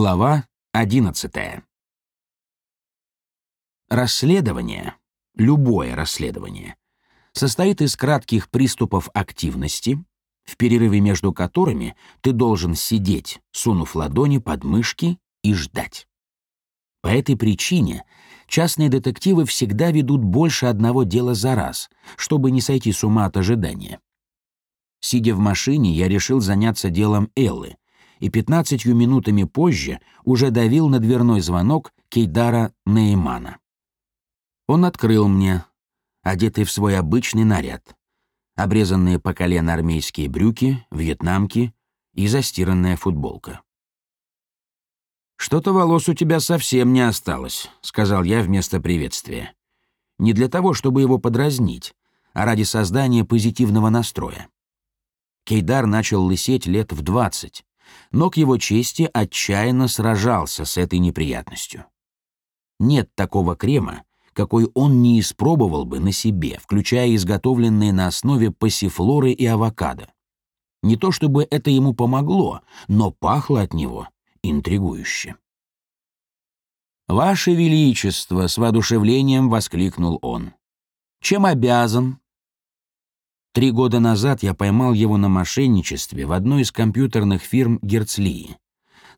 Глава 11. Расследование, любое расследование, состоит из кратких приступов активности, в перерыве между которыми ты должен сидеть, сунув ладони под мышки и ждать. По этой причине частные детективы всегда ведут больше одного дела за раз, чтобы не сойти с ума от ожидания. Сидя в машине, я решил заняться делом Эллы, и 15 минутами позже уже давил на дверной звонок Кейдара Неймана. Он открыл мне, одетый в свой обычный наряд, обрезанные по колено армейские брюки, вьетнамки и застиранная футболка. «Что-то волос у тебя совсем не осталось», — сказал я вместо приветствия. Не для того, чтобы его подразнить, а ради создания позитивного настроя. Кейдар начал лысеть лет в двадцать, но к его чести отчаянно сражался с этой неприятностью. Нет такого крема, какой он не испробовал бы на себе, включая изготовленные на основе пассифлоры и авокадо. Не то чтобы это ему помогло, но пахло от него интригующе. «Ваше Величество!» — с воодушевлением воскликнул он. «Чем обязан?» Три года назад я поймал его на мошенничестве в одной из компьютерных фирм Герцлии,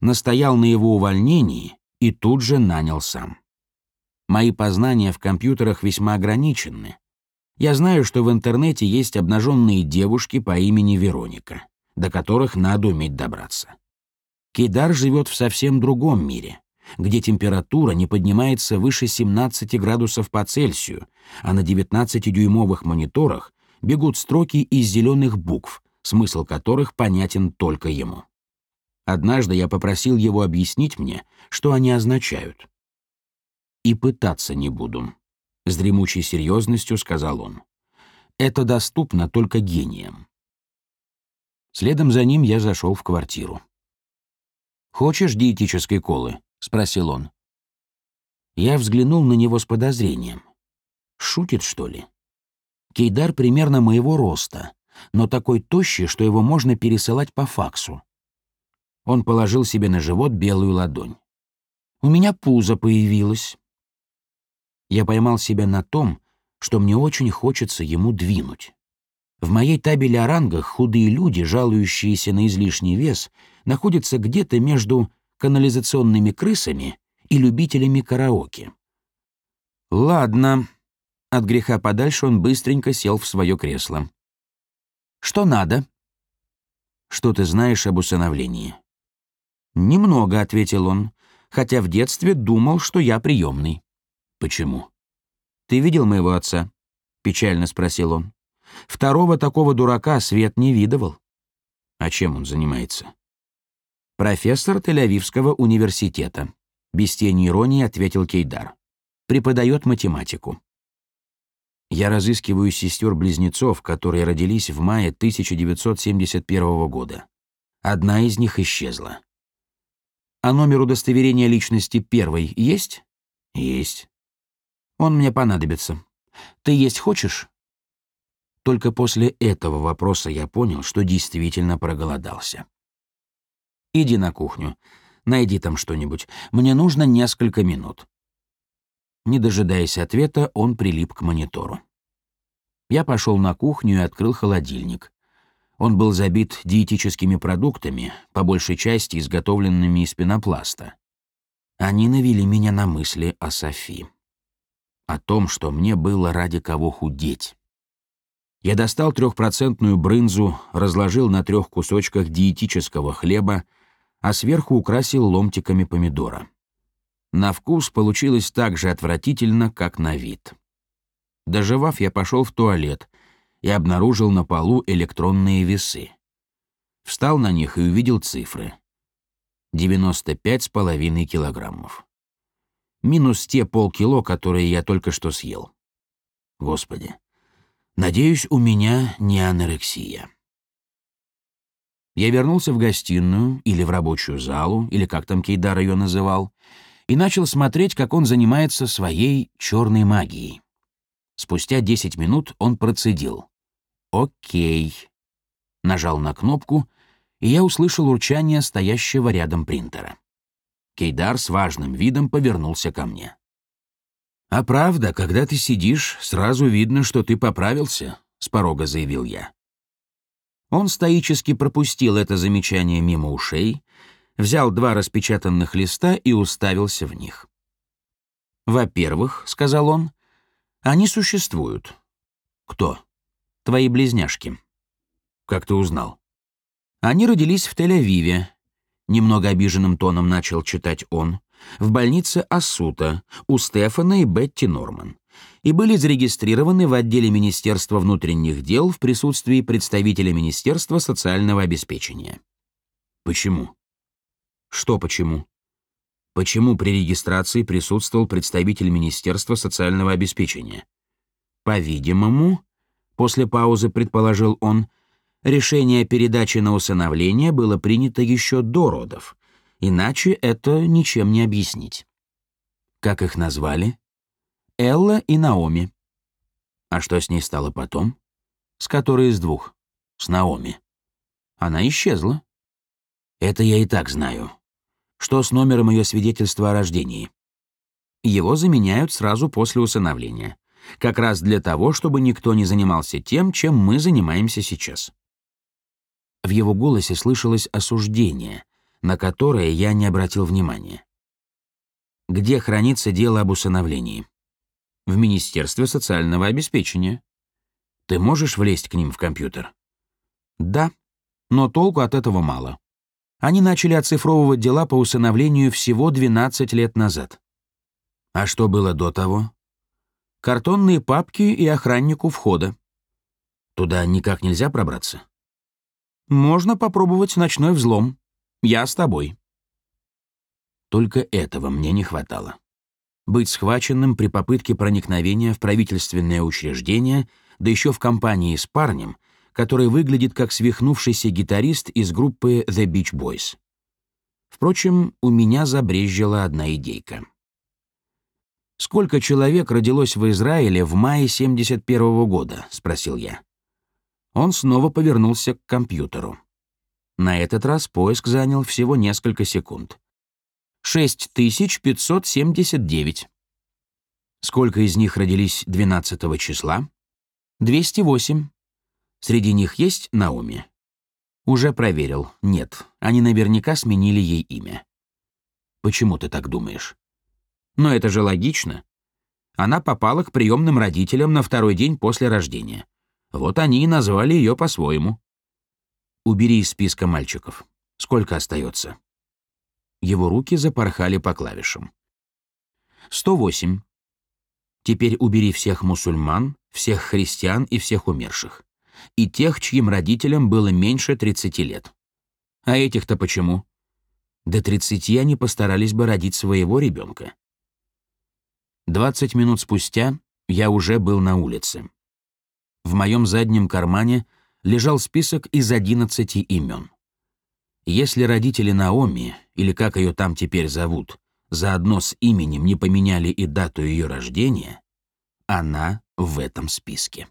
настоял на его увольнении и тут же нанял сам. Мои познания в компьютерах весьма ограничены. Я знаю, что в интернете есть обнаженные девушки по имени Вероника, до которых надо уметь добраться. Кейдар живет в совсем другом мире, где температура не поднимается выше 17 градусов по Цельсию, а на 19-дюймовых мониторах бегут строки из зеленых букв, смысл которых понятен только ему. Однажды я попросил его объяснить мне, что они означают и пытаться не буду», — с дремучей серьезностью сказал он. «Это доступно только гениям». Следом за ним я зашел в квартиру. «Хочешь диетической колы?» — спросил он. Я взглянул на него с подозрением. Шутит, что ли? Кейдар примерно моего роста, но такой тощий, что его можно пересылать по факсу. Он положил себе на живот белую ладонь. «У меня пузо появилось», я поймал себя на том, что мне очень хочется ему двинуть. В моей табеле о рангах худые люди, жалующиеся на излишний вес, находятся где-то между канализационными крысами и любителями караоке. «Ладно». От греха подальше он быстренько сел в свое кресло. «Что надо?» «Что ты знаешь об усыновлении?» «Немного», — ответил он, хотя в детстве думал, что я приемный. «Почему?» «Ты видел моего отца?» — печально спросил он. «Второго такого дурака свет не видывал». «А чем он занимается?» «Профессор Тель-Авивского университета», — без тени иронии ответил Кейдар. «Преподает математику». Я разыскиваю сестер-близнецов, которые родились в мае 1971 года. Одна из них исчезла. А номер удостоверения личности первой есть? Есть. Он мне понадобится. Ты есть хочешь?» Только после этого вопроса я понял, что действительно проголодался. «Иди на кухню. Найди там что-нибудь. Мне нужно несколько минут». Не дожидаясь ответа, он прилип к монитору. Я пошел на кухню и открыл холодильник. Он был забит диетическими продуктами, по большей части изготовленными из пенопласта. Они навели меня на мысли о Софи о том, что мне было ради кого худеть. Я достал трехпроцентную брынзу, разложил на трех кусочках диетического хлеба, а сверху украсил ломтиками помидора. На вкус получилось так же отвратительно, как на вид. Доживав, я пошел в туалет и обнаружил на полу электронные весы. Встал на них и увидел цифры. 95,5 килограммов минус те полкило, которые я только что съел. Господи, надеюсь, у меня не анорексия. Я вернулся в гостиную или в рабочую залу, или как там Кейдар ее называл, и начал смотреть, как он занимается своей черной магией. Спустя 10 минут он процедил. «Окей». Нажал на кнопку, и я услышал урчание стоящего рядом принтера. Кейдар с важным видом повернулся ко мне. «А правда, когда ты сидишь, сразу видно, что ты поправился», — с порога заявил я. Он стоически пропустил это замечание мимо ушей, взял два распечатанных листа и уставился в них. «Во-первых», — сказал он, — «они существуют». «Кто?» «Твои близняшки». «Как ты узнал?» «Они родились в Тель-Авиве», — немного обиженным тоном начал читать он, в больнице Асута у Стефана и Бетти Норман и были зарегистрированы в отделе Министерства внутренних дел в присутствии представителя Министерства социального обеспечения. Почему? Что почему? Почему при регистрации присутствовал представитель Министерства социального обеспечения? По-видимому, после паузы предположил он, решение о передаче на усыновление было принято еще до родов, иначе это ничем не объяснить. Как их назвали? Элла и Наоми. А что с ней стало потом? С которой из двух? С Наоми. Она исчезла. Это я и так знаю. Что с номером ее свидетельства о рождении? Его заменяют сразу после усыновления. Как раз для того, чтобы никто не занимался тем, чем мы занимаемся сейчас. В его голосе слышалось осуждение, на которое я не обратил внимания. Где хранится дело об усыновлении? в Министерстве социального обеспечения. Ты можешь влезть к ним в компьютер? Да, но толку от этого мало. Они начали оцифровывать дела по усыновлению всего 12 лет назад. А что было до того? Картонные папки и охраннику входа. Туда никак нельзя пробраться? Можно попробовать ночной взлом. Я с тобой. Только этого мне не хватало быть схваченным при попытке проникновения в правительственное учреждение, да еще в компании с парнем, который выглядит как свихнувшийся гитарист из группы The Beach Boys. Впрочем, у меня забрезжила одна идейка. «Сколько человек родилось в Израиле в мае 71 -го года?» — спросил я. Он снова повернулся к компьютеру. На этот раз поиск занял всего несколько секунд. 6579. Сколько из них родились 12 числа? 208. Среди них есть Наоми? Уже проверил. Нет, они наверняка сменили ей имя. Почему ты так думаешь? Но это же логично. Она попала к приемным родителям на второй день после рождения. Вот они и назвали ее по-своему. Убери из списка мальчиков. Сколько остается? Его руки запорхали по клавишам. 108. Теперь убери всех мусульман, всех христиан и всех умерших. И тех, чьим родителям было меньше 30 лет. А этих-то почему? До 30 они постарались бы родить своего ребенка. 20 минут спустя я уже был на улице. В моем заднем кармане лежал список из 11 имен. Если родители Наоми, или как ее там теперь зовут, заодно с именем не поменяли и дату ее рождения, она в этом списке.